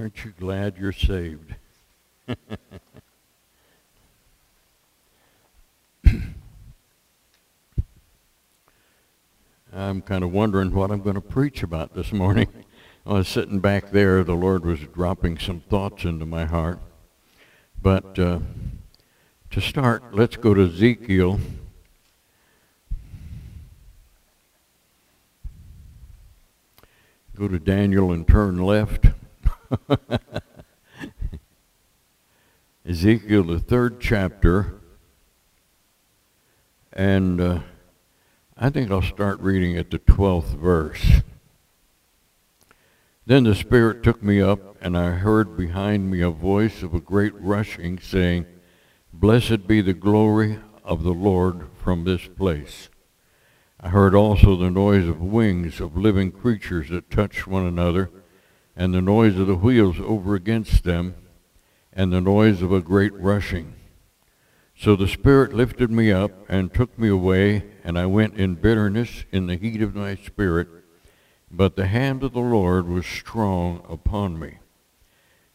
Aren't you glad you're saved? I'm kind of wondering what I'm going to preach about this morning. I was sitting back there. The Lord was dropping some thoughts into my heart. But uh, to start, let's go to Ezekiel. Go to Daniel and turn left. Ezekiel, the third chapter. And uh, I think I'll start reading at the 12th verse. Then the Spirit took me up, and I heard behind me a voice of a great rushing, saying, Blessed be the glory of the Lord from this place. I heard also the noise of wings of living creatures that touched one another, and the noise of the wheels over against them, and the noise of a great rushing. So the Spirit lifted me up and took me away, and I went in bitterness in the heat of my spirit. But the hand of the Lord was strong upon me.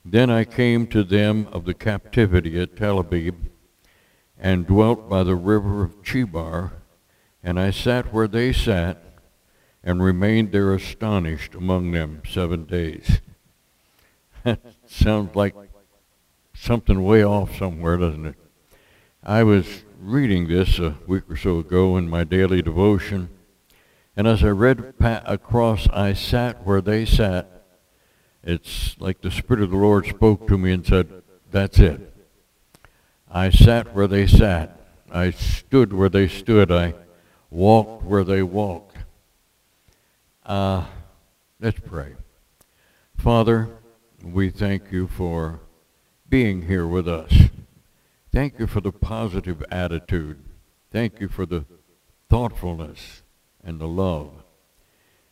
Then I came to them of the captivity at Tel Aviv, and dwelt by the river of Chebar, and I sat where they sat, and remained there astonished among them seven days. That sounds like something way off somewhere, doesn't it? I was reading this a week or so ago in my daily devotion, and as I read across, I sat where they sat. It's like the Spirit of the Lord spoke to me and said, That's it. I sat where they sat. I stood where they stood. I walked where they walked. Uh, let's pray. Father, we thank you for being here with us. Thank you for the positive attitude. Thank you for the thoughtfulness and the love.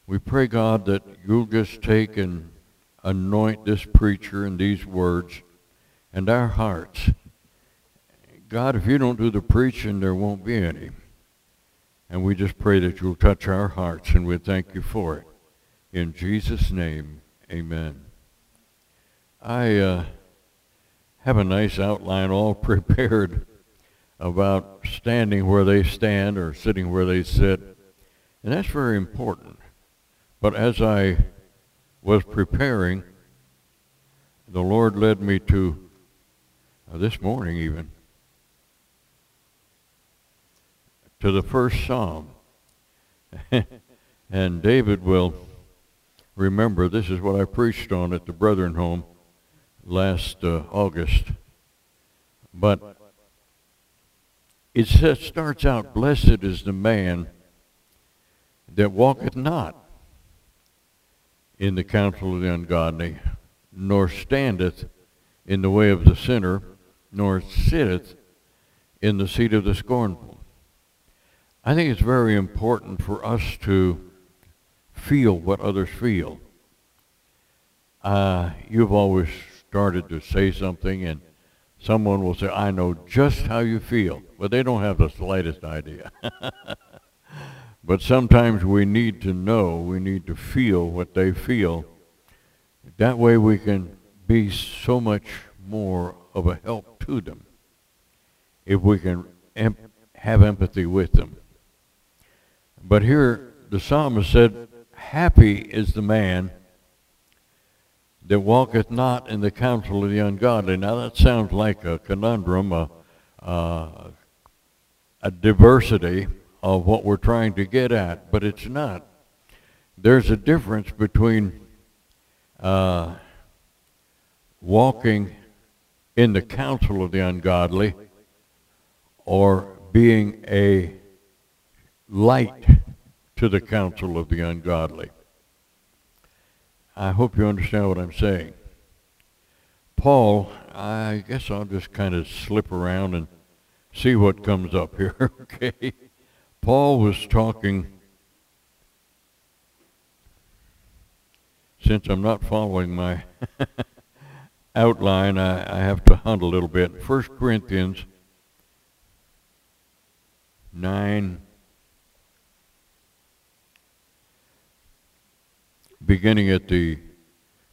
We pray, God, that you'll just take and anoint this preacher and these words and our hearts. God, if you don't do the preaching, there won't be any. And we just pray that you'll touch our hearts, and we thank you for it. In Jesus' name, amen. I... Uh, have a nice outline all prepared about standing where they stand or sitting where they sit. And that's very important. But as I was preparing, the Lord led me to, uh, this morning even, to the first psalm. and David will remember this is what I preached on at the Brethren Home last uh, August. But it says, starts out, Blessed is the man that walketh not in the counsel of the ungodly, nor standeth in the way of the sinner, nor sitteth in the seat of the scornful. I think it's very important for us to feel what others feel. Uh, you've always started to say something and someone will say, I know just how you feel. But they don't have the slightest idea. but sometimes we need to know, we need to feel what they feel. That way we can be so much more of a help to them if we can em- have empathy with them. But here the psalmist said, Happy is the man that walketh not in the counsel of the ungodly. Now that sounds like a conundrum, a, a diversity of what we're trying to get at, but it's not. There's a difference between uh, walking in the counsel of the ungodly or being a light to the counsel of the ungodly. I hope you understand what I'm saying. Paul, I guess I'll just kind of slip around and see what comes up here, okay? Paul was talking, since I'm not following my outline, I, I have to hunt a little bit. 1 Corinthians 9, beginning at the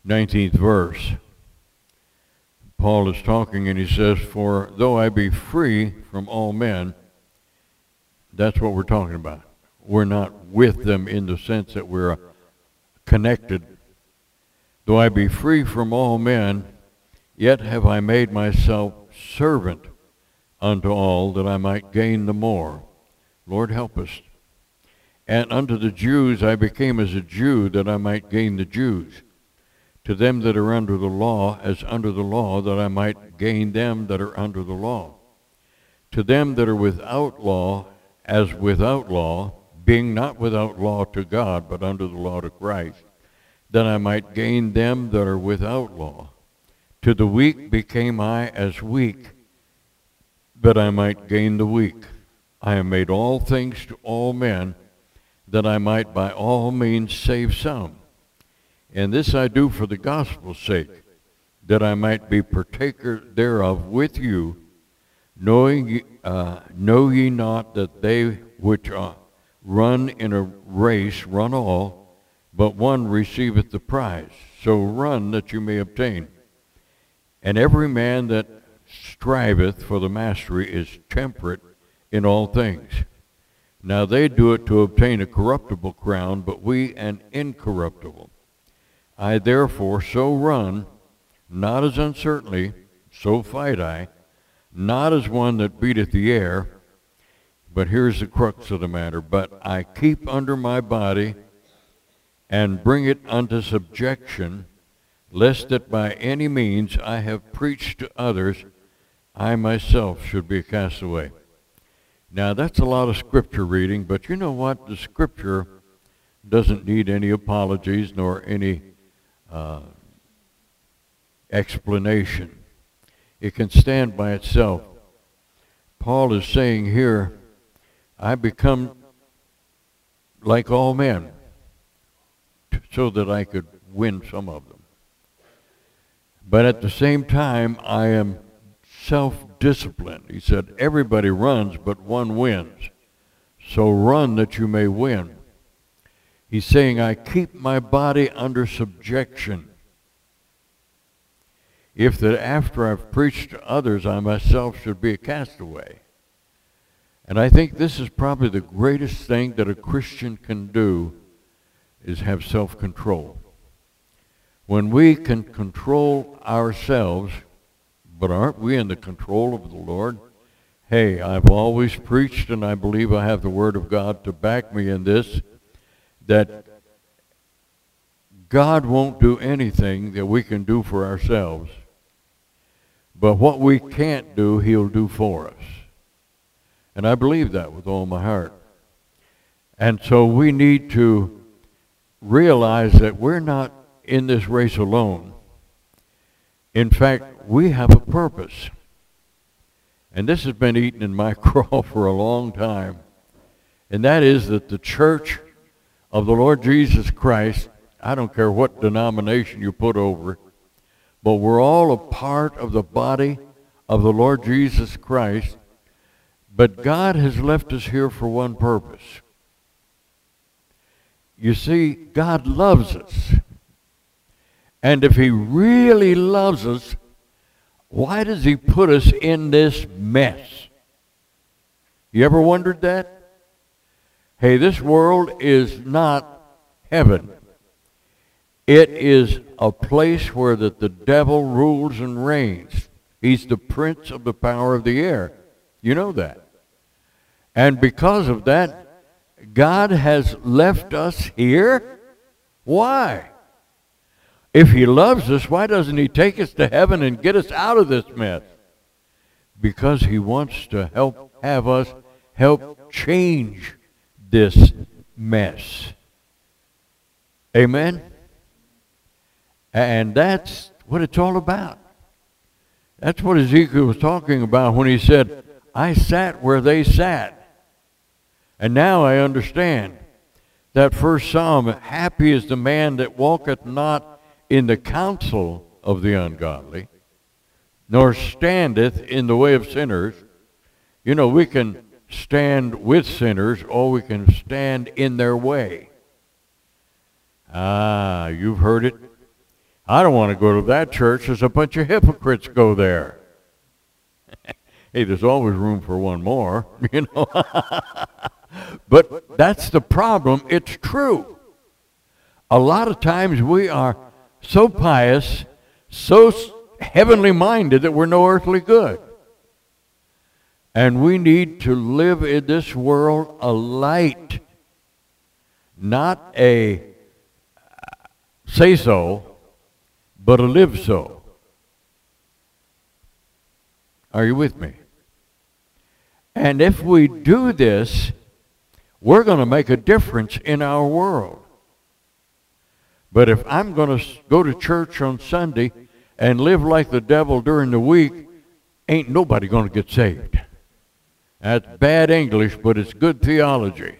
19th verse. Paul is talking and he says, For though I be free from all men, that's what we're talking about. We're not with them in the sense that we're connected. Though I be free from all men, yet have I made myself servant unto all that I might gain the more. Lord, help us. And unto the Jews I became as a Jew that I might gain the Jews. To them that are under the law, as under the law, that I might gain them that are under the law. To them that are without law, as without law, being not without law to God, but under the law to Christ, that I might gain them that are without law. To the weak became I as weak, that I might gain the weak. I am made all things to all men, that I might by all means save some. And this I do for the gospel's sake, that I might be partaker thereof with you, knowing uh, know ye not that they which uh, run in a race run all, but one receiveth the prize. So run that you may obtain. And every man that striveth for the mastery is temperate in all things. Now they do it to obtain a corruptible crown, but we an incorruptible. I therefore so run, not as uncertainly, so fight I, not as one that beateth the air, but here's the crux of the matter, but I keep under my body and bring it unto subjection, lest that by any means I have preached to others, I myself should be cast away. Now that's a lot of scripture reading, but you know what? The scripture doesn't need any apologies nor any uh, explanation. It can stand by itself. Paul is saying here, I become like all men so that I could win some of them. But at the same time, I am self-disciplined. He said, everybody runs, but one wins. So run that you may win. He's saying, I keep my body under subjection. If that after I've preached to others, I myself should be a castaway. And I think this is probably the greatest thing that a Christian can do is have self-control. When we can control ourselves, but aren't we in the control of the Lord? Hey, I've always preached, and I believe I have the Word of God to back me in this, that God won't do anything that we can do for ourselves. But what we can't do, he'll do for us. And I believe that with all my heart. And so we need to realize that we're not in this race alone. In fact, we have a purpose. And this has been eaten in my craw for a long time. And that is that the church of the Lord Jesus Christ, I don't care what denomination you put over it, but we're all a part of the body of the Lord Jesus Christ. But God has left us here for one purpose. You see, God loves us. And if he really loves us, why does he put us in this mess? You ever wondered that? Hey, this world is not heaven. It is a place where that the devil rules and reigns. He's the prince of the power of the air. You know that. And because of that, God has left us here. Why? If he loves us, why doesn't he take us to heaven and get us out of this mess? Because he wants to help have us help change this mess. Amen? And that's what it's all about. That's what Ezekiel was talking about when he said, I sat where they sat. And now I understand that first psalm, happy is the man that walketh not in the counsel of the ungodly, nor standeth in the way of sinners. You know, we can stand with sinners or we can stand in their way. Ah, you've heard it. I don't want to go to that church. There's a bunch of hypocrites go there. hey, there's always room for one more, you know. but that's the problem. It's true. A lot of times we are so pious, so heavenly minded that we're no earthly good. And we need to live in this world a light, not a uh, say so, but a live so. Are you with me? And if we do this, we're going to make a difference in our world. But if I'm going to go to church on Sunday and live like the devil during the week, ain't nobody going to get saved. That's bad English, but it's good theology.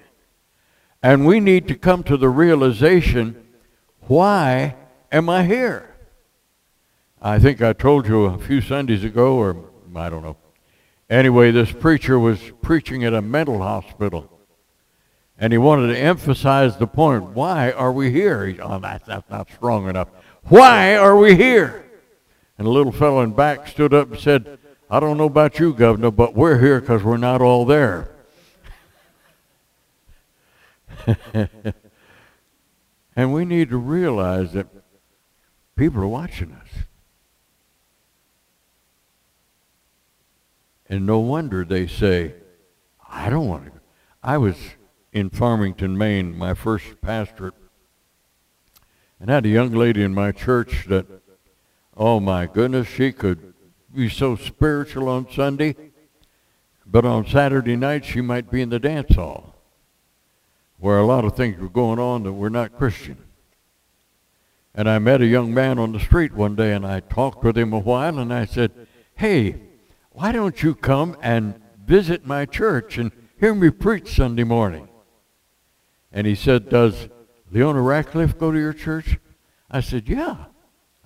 And we need to come to the realization, why am I here? I think I told you a few Sundays ago, or I don't know. Anyway, this preacher was preaching at a mental hospital. And he wanted to emphasize the point. Why are we here? He, oh, that's, that's not strong enough. Why are we here? And a little fellow in back stood up and said, I don't know about you, Governor, but we're here because we're not all there. and we need to realize that people are watching us. And no wonder they say, I don't want to. I was in Farmington, Maine, my first pastorate. And I had a young lady in my church that, oh my goodness, she could be so spiritual on Sunday, but on Saturday night she might be in the dance hall where a lot of things were going on that were not Christian. And I met a young man on the street one day and I talked with him a while and I said, hey, why don't you come and visit my church and hear me preach Sunday morning? And he said, Does Leona Ratcliffe go to your church? I said, Yeah.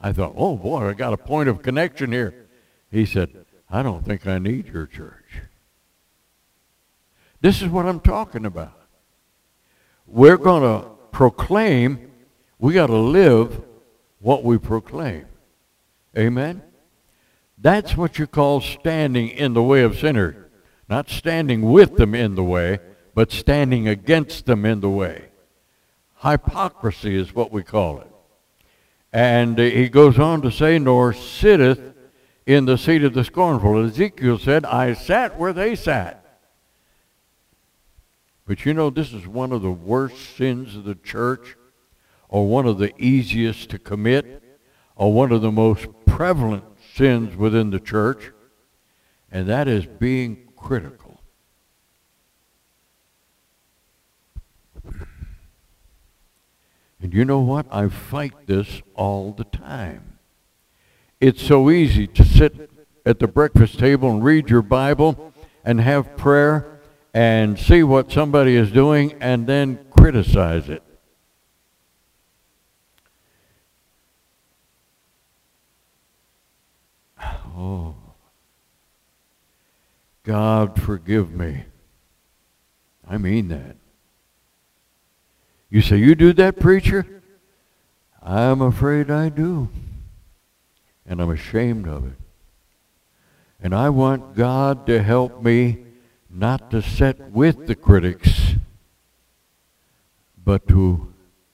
I thought, oh boy, I got a point of connection here. He said, I don't think I need your church. This is what I'm talking about. We're going to proclaim, we got to live what we proclaim. Amen? That's what you call standing in the way of sinners. Not standing with them in the way, but standing against them in the way. Hypocrisy is what we call it. And uh, he goes on to say, nor sitteth in the seat of the scornful. Ezekiel said, I sat where they sat. But you know, this is one of the worst sins of the church, or one of the easiest to commit, or one of the most prevalent sins within the church, and that is being critical. And you know what? I fight this all the time. It's so easy to sit at the breakfast table and read your Bible and have prayer and see what somebody is doing and then criticize it. Oh. God forgive me. I mean that. You say, You do that, preacher? I'm afraid I do. And I'm ashamed of it. And I want God to help me not to sit with the critics, but to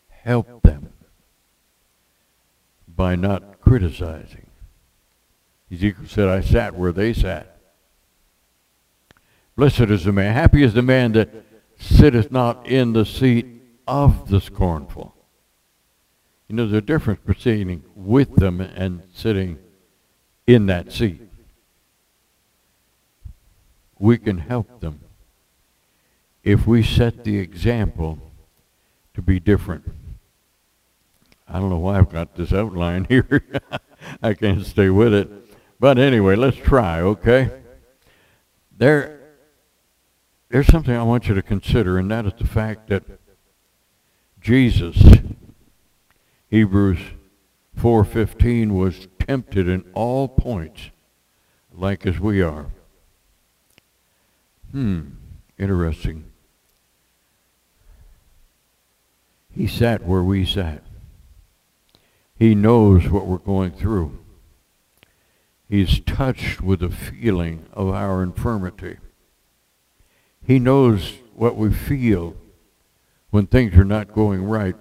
help them by not criticizing. Ezekiel said, I sat where they sat. Blessed is the man, happy is the man that sitteth not in the seat of the scornful. You know, there's a difference between with them and sitting in that seat. We can help them if we set the example to be different. I don't know why I've got this outline here. I can't stay with it. But anyway, let's try, okay? There, there's something I want you to consider, and that is the fact that Jesus, Hebrews 4.15, was tempted in all points, like as we are. Hmm, interesting. He sat where we sat. He knows what we're going through. He's touched with the feeling of our infirmity. He knows what we feel when things are not going right.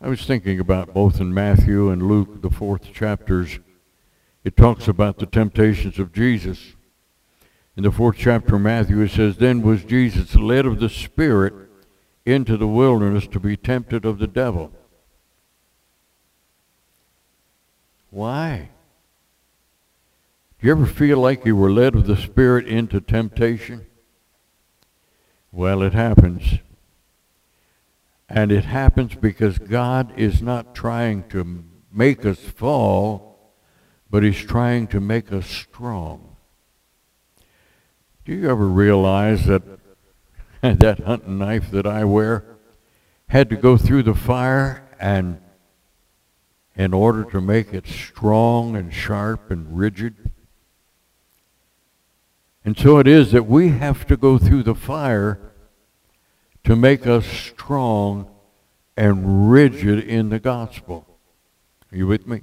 I was thinking about both in Matthew and Luke, the fourth chapters, it talks about the temptations of Jesus. In the fourth chapter of Matthew, it says, Then was Jesus led of the Spirit into the wilderness to be tempted of the devil. Why? Do you ever feel like you were led of the Spirit into temptation? Well, it happens. And it happens because God is not trying to make us fall, but he's trying to make us strong. Do you ever realize that that hunting knife that I wear had to go through the fire and in order to make it strong and sharp and rigid. And so it is that we have to go through the fire to make us strong and rigid in the gospel. Are you with me?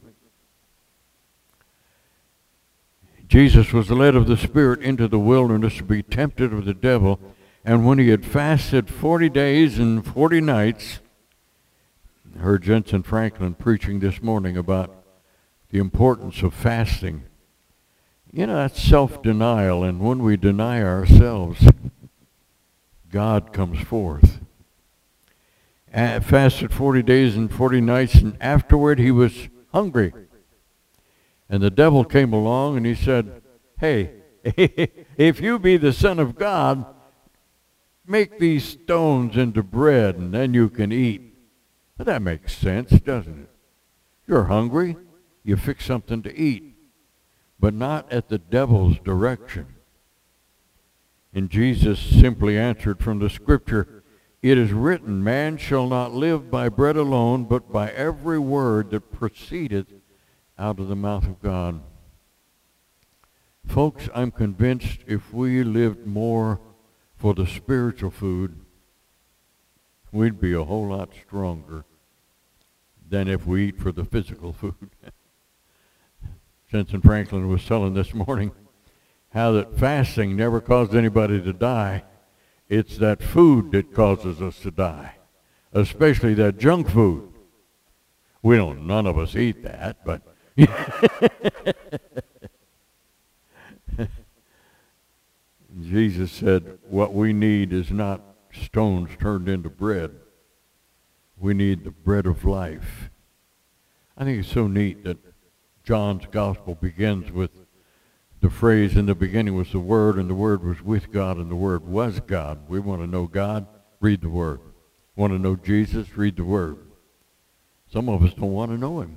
Jesus was led of the Spirit into the wilderness to be tempted of the devil, and when he had fasted 40 days and 40 nights, I heard Jentezen Franklin preaching this morning about the importance of fasting. You know, that's self-denial, and when we deny ourselves, God comes forth. And fasted 40 days and 40 nights, and afterward he was hungry. And the devil came along and he said, Hey, if you be the Son of God, make these stones into bread, and then you can eat. That makes sense, doesn't it? You're hungry, you fix something to eat, but not at the devil's direction. And Jesus simply answered from the scripture, It is written, Man shall not live by bread alone, but by every word that proceedeth out of the mouth of God. Folks, I'm convinced if we lived more for the spiritual food, we'd be a whole lot stronger than if we eat for the physical food. Jentezen Franklin was telling this morning how that fasting never caused anybody to die. It's that food that causes us to die, especially that junk food. We don't, none of us eat that, but Jesus said, what we need is not stones turned into bread. We need the bread of life. I think it's so neat that John's gospel begins with the phrase in the beginning was the Word, and the Word was with God, and the Word was God. We want to know God, read the Word. Want to know Jesus, read the Word. Some of us don't want to know him.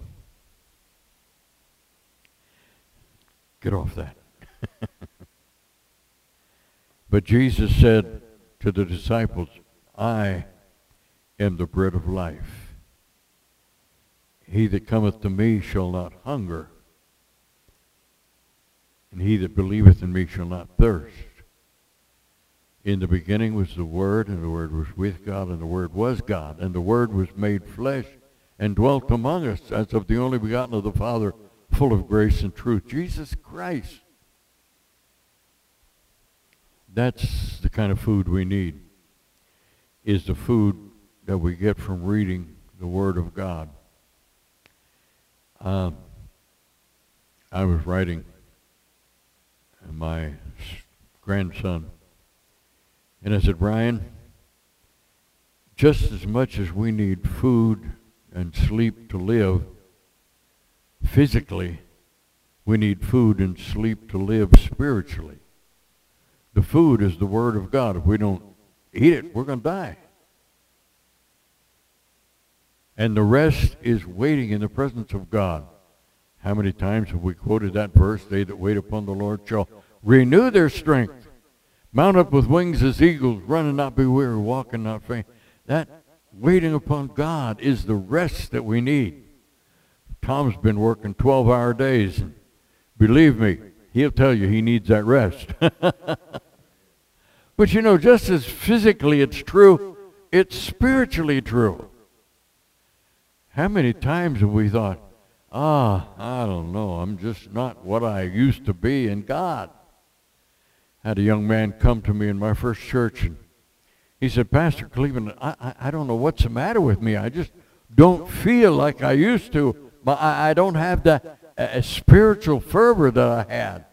Get off that. but Jesus said to the disciples, I am the bread of life. He that cometh to me shall not hunger, and he that believeth in me shall not thirst. In the beginning was the Word, and the Word was with God, and the Word was God, and the Word was made flesh and dwelt among us as of the only begotten of the Father, full of grace and truth. Jesus Christ. That's the kind of food we need, is the food that we get from reading the Word of God. Um, I was writing my grandson, and I said, Ryan, just as much as we need food and sleep to live, physically, we need food and sleep to live spiritually. The food is the Word of God. If we don't eat it, we're going to die. And the rest is waiting in the presence of God. How many times have we quoted that verse? They that wait upon the Lord shall renew their strength. Mount up with wings as eagles, run and not be weary, walk and not faint. That waiting upon God is the rest that we need. Tom's been working 12-hour days. And believe me, he'll tell you he needs that rest. but you know, just as physically it's true, it's spiritually true. How many times have we thought, ah, I don't know, I'm just not what I used to be in God? Had a young man come to me in my first church and he said, Pastor Cleveland, I, I, I don't know what's the matter with me. I just don't feel like I used to. But I, I don't have that uh, spiritual fervor that I had.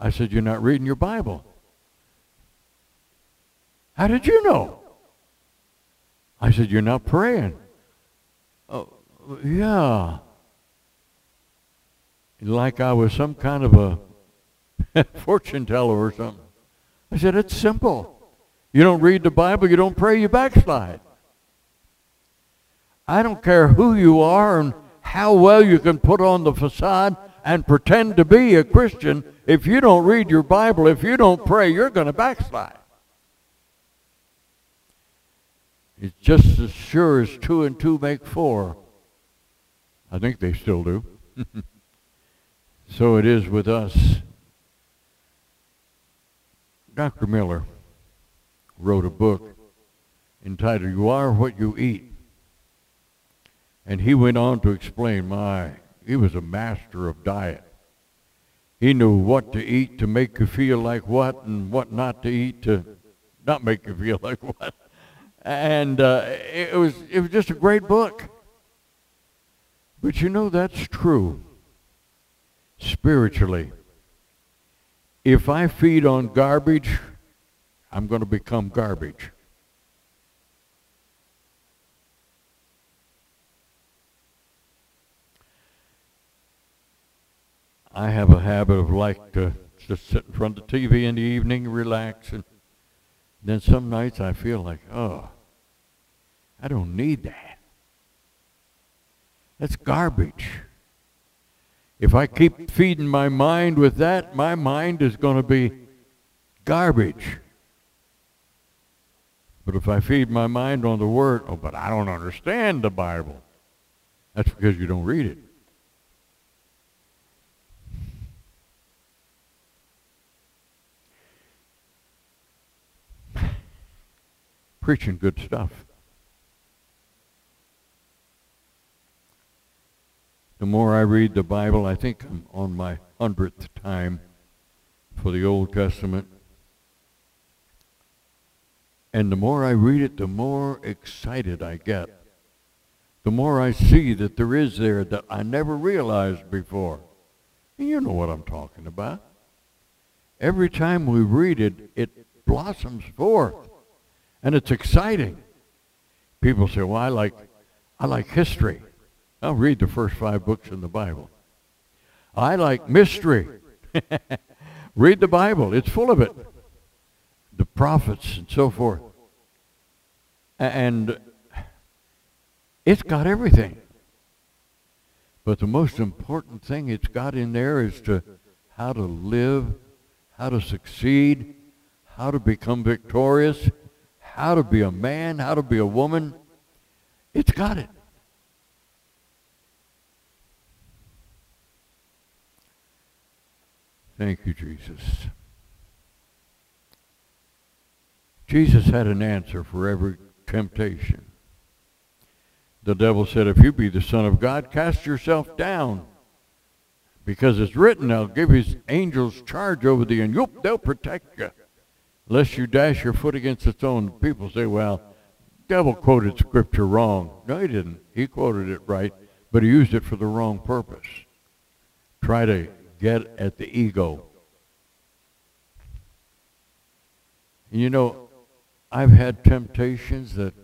I said, you're not reading your Bible. How did you know? I said, you're not praying. Oh, yeah. Like I was some kind of a fortune teller or something. I said, it's simple. You don't read the Bible, you don't pray, you backslide. I don't care who you are and how well you can put on the facade and pretend to be a Christian. If you don't read your Bible, if you don't pray, you're going to backslide. It's just as sure as two and two make four. I think they still do. so it is with us. Dr. Miller wrote a book entitled You Are What You Eat. And he went on to explain, my, he was a master of diet. He knew what to eat to make you feel like what and what not to eat to not make you feel like what. And uh, it, was, it was just a great book. But you know, that's true spiritually. If I feed on garbage, I'm going to become garbage. I have a habit of like to just sit in front of the TV in the evening, relax, and then some nights I feel like, oh, I don't need that. That's garbage. If I keep feeding my mind with that, my mind is going to be garbage. But if I feed my mind on the Word, oh, but I don't understand the Bible. That's because you don't read it. Preaching good stuff. The more I read the Bible, I think I'm on my hundredth time for the Old Testament. And the more I read it, the more excited I get. The more I see that there is there that I never realized before. And you know what I'm talking about. Every time we read it, it blossoms forth. And it's exciting. People say, well, I like, I like history. I'll read the first five books in the Bible. I like mystery. read the Bible. It's full of it the prophets and so forth. And it's got everything. But the most important thing it's got in there is to how to live, how to succeed, how to become victorious, how to be a man, how to be a woman. It's got it. Thank you, Jesus. Jesus had an answer for every temptation. The devil said, if you be the Son of God, cast yourself down. Because it's written, I'll give his angels charge over thee, and you'll, they'll protect you, lest you dash your foot against a stone. People say, well, devil quoted scripture wrong. No, he didn't. He quoted it right, but he used it for the wrong purpose. Try to get at the ego. You know, I've had temptations that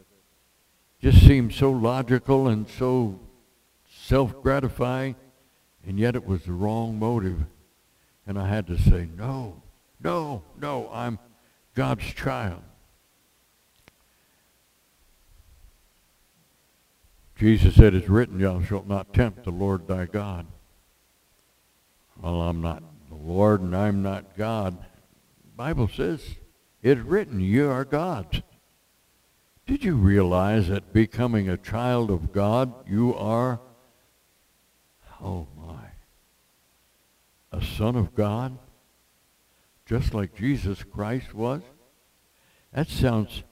just seemed so logical and so self-gratifying, and yet it was the wrong motive. And I had to say, no, no, no, I'm God's child. Jesus said, it's written, thou shalt not tempt the Lord thy God. Well, I'm not the Lord and I'm not God. The Bible says it's written, you are God's. Did you realize that becoming a child of God, you are, oh my, a son of God? Just like Jesus Christ was? That sounds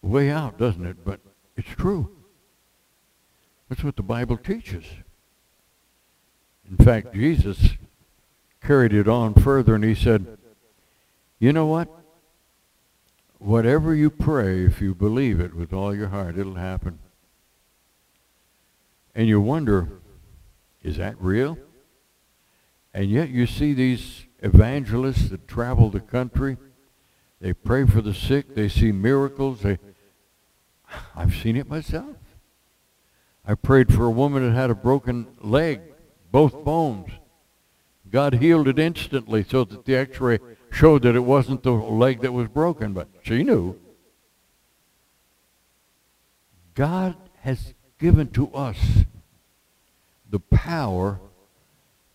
way out, doesn't it? But it's true. That's what the Bible teaches. In fact, Jesus carried it on further and he said, you know what? Whatever you pray, if you believe it with all your heart, it'll happen. And you wonder, is that real? And yet you see these evangelists that travel the country. They pray for the sick. They see miracles. They, I've seen it myself. I prayed for a woman that had a broken leg, both bones. God healed it instantly so that the x-ray showed that it wasn't the leg that was broken, but she knew. God has given to us the power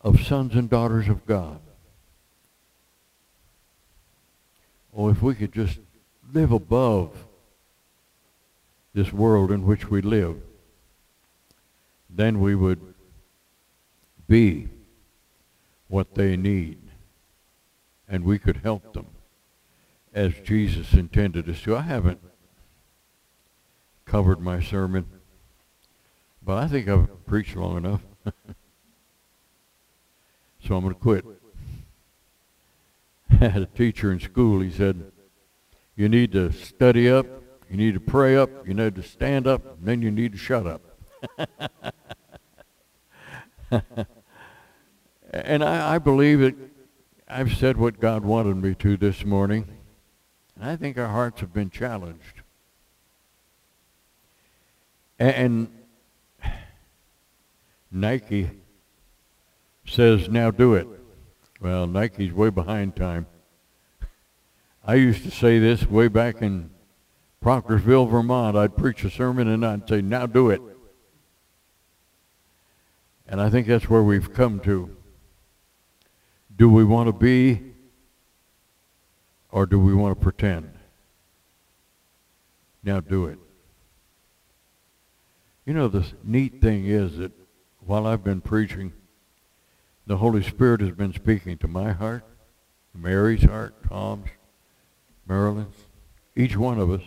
of sons and daughters of God. Oh, if we could just live above this world in which we live, then we would be what they need, and we could help them as Jesus intended us to. I haven't covered my sermon, but I think I've preached long enough. so I'm going to quit. I had a teacher in school, he said, you need to study up, you need to pray up, you need to stand up, and then you need to shut up. and I, I believe that I've said what God wanted me to this morning. And I think our hearts have been challenged. And, Nike says, now do it. Well, Nike's way behind time. I used to say this way back in Proctorsville, Vermont. I'd preach a sermon and I'd say, now do it. And I think that's where we've come to. Do we want to be or do we want to pretend? Now do it. You know, the neat thing is that while I've been preaching, the Holy Spirit has been speaking to my heart, Mary's heart, Tom's, Marilyn's, each one of us,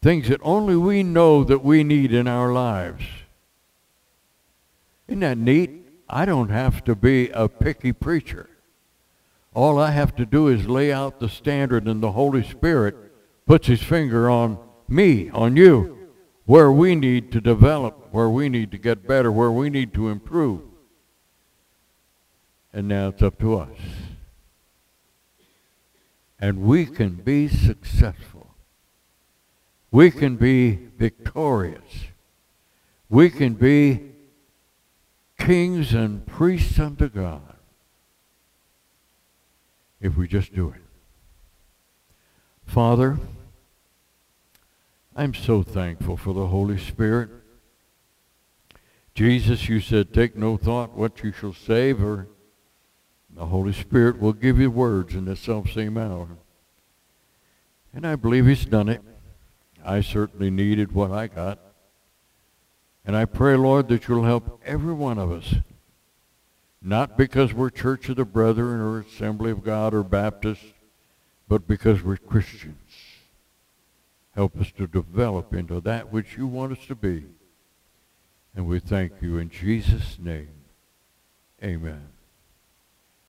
things that only we know that we need in our lives. Isn't that neat? I don't have to be a picky preacher. All I have to do is lay out the standard and the Holy Spirit puts his finger on me, on you, where we need to develop, where we need to get better, where we need to improve. And now it's up to us. And we can be successful. We can be victorious. We can be kings and priests unto God if we just do it. Father, I'm so thankful for the Holy Spirit. Jesus, you said, take no thought what you shall say, or the Holy Spirit will give you words in the self-same hour. And I believe he's done it. I certainly needed what I got. And I pray, Lord, that you'll help every one of us. Not because we're Church of the Brethren or Assembly of God or Baptist, but because we're Christians. Help us to develop into that which you want us to be. And we thank you in Jesus' name. Amen.